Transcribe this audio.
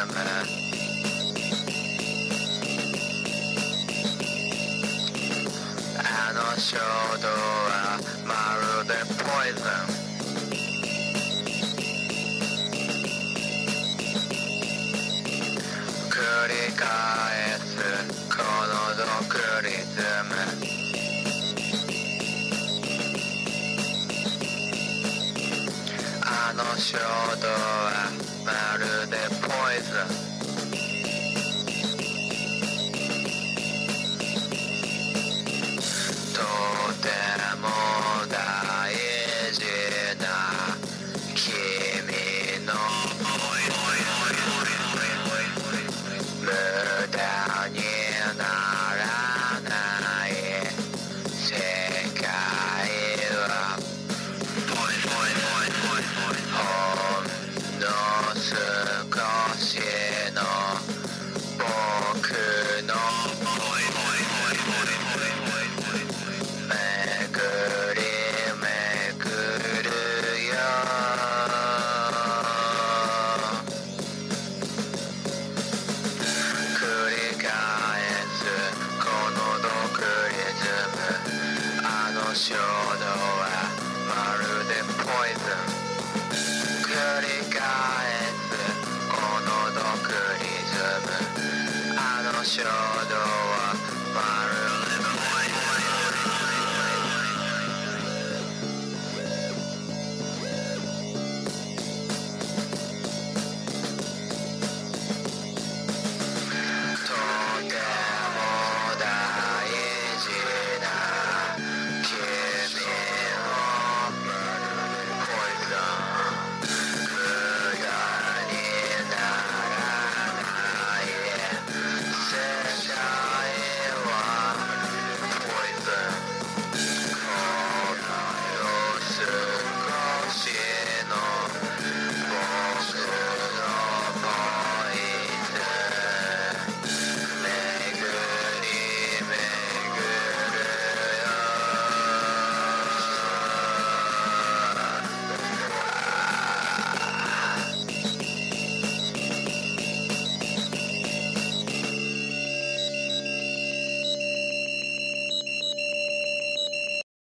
あの衝動はまるでポイズン繰り返すこの独リズムあの衝動はまる Yeah.